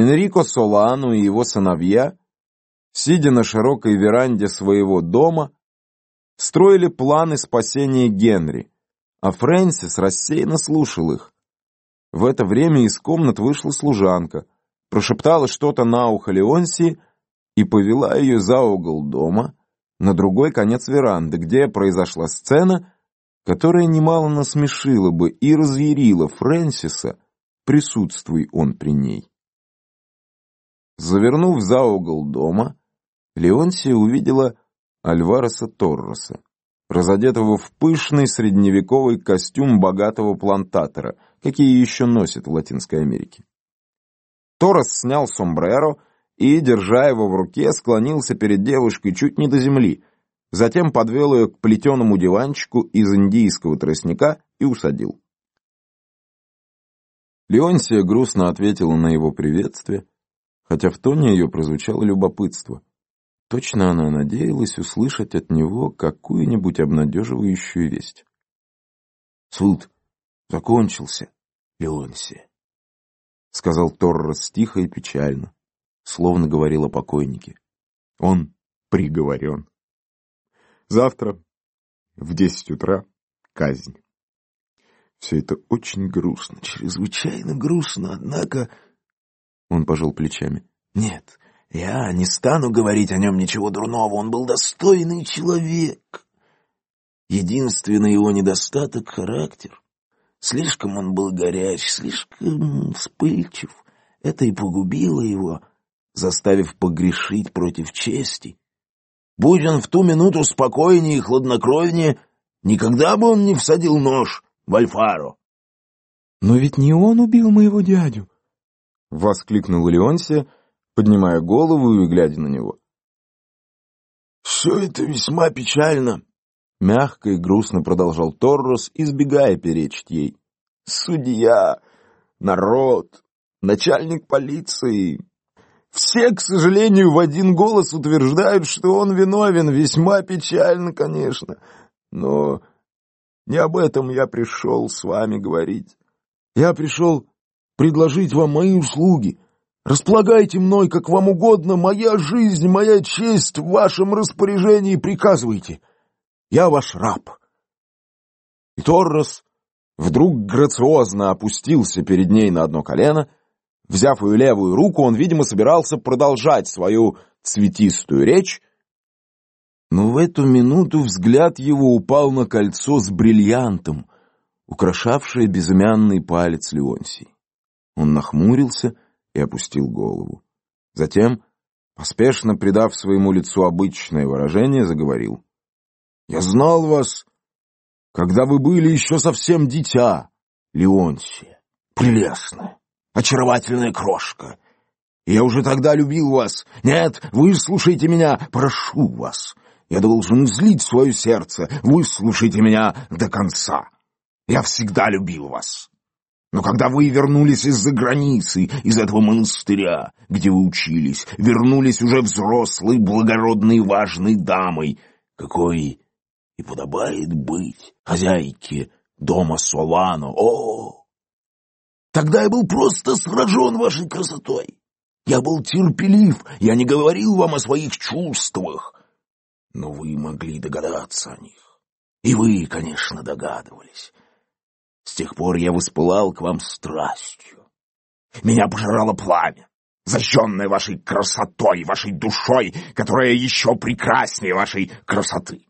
Энрико Солану и его сыновья, сидя на широкой веранде своего дома, строили планы спасения Генри, а Фрэнсис рассеянно слушал их. В это время из комнат вышла служанка, прошептала что-то на ухо Леонсии и повела ее за угол дома на другой конец веранды, где произошла сцена, которая немало насмешила бы и разъярила Фрэнсиса, присутствуй он при ней. Завернув за угол дома, Леонсия увидела Альвареса Торреса, разодетого в пышный средневековый костюм богатого плантатора, какие еще носят в Латинской Америке. Торрес снял сомбреро и, держа его в руке, склонился перед девушкой чуть не до земли, затем подвел ее к плетеному диванчику из индийского тростника и усадил. Леонсия грустно ответила на его приветствие, хотя в тоне ее прозвучало любопытство. Точно она надеялась услышать от него какую-нибудь обнадеживающую весть. «Суд закончился, Леонсия», — сказал Торрес тихо и печально, словно говорил о покойнике. «Он приговорен. Завтра в десять утра казнь». Все это очень грустно, чрезвычайно грустно, однако... Он пожал плечами. Нет, я не стану говорить о нем ничего дурного, он был достойный человек. Единственный его недостаток — характер. Слишком он был горяч, слишком вспыльчив. Это и погубило его, заставив погрешить против чести. Будь он в ту минуту спокойнее и хладнокровнее, никогда бы он не всадил нож в Альфаро. «Но ведь не он убил моего дядю!» — воскликнул Леонсия, поднимая голову и глядя на него. «Все это весьма печально», — мягко и грустно продолжал Торрос, избегая перечить ей. «Судья, народ, начальник полиции, все, к сожалению, в один голос утверждают, что он виновен, весьма печально, конечно, но не об этом я пришел с вами говорить. Я пришел предложить вам мои услуги, Располагайте мной, как вам угодно, моя жизнь, моя честь в вашем распоряжении приказывайте. Я ваш раб. И Торрес вдруг грациозно опустился перед ней на одно колено. Взяв ее левую руку, он, видимо, собирался продолжать свою цветистую речь, но в эту минуту взгляд его упал на кольцо с бриллиантом, украшавшее безымянный палец Леонсии. Он нахмурился и опустил голову. Затем, поспешно придав своему лицу обычное выражение, заговорил. «Я знал вас, когда вы были еще совсем дитя, Леонсия. Прелестная, очаровательная крошка. я уже тогда любил вас. Нет, выслушайте меня, прошу вас. Я должен злить свое сердце. Выслушайте меня до конца. Я всегда любил вас. Но когда вы вернулись из-за границы, из этого монастыря, где вы учились, вернулись уже взрослой, благородной, важной дамой, какой и подобает быть хозяйке дома Солано. О! Тогда я был просто сражен вашей красотой. Я был терпелив, я не говорил вам о своих чувствах, но вы могли догадаться о них. И вы, конечно, догадывались. С тех пор я воспылал к вам страстью. Меня пожирало пламя, зажженное вашей красотой, вашей душой, которая еще прекраснее вашей красоты.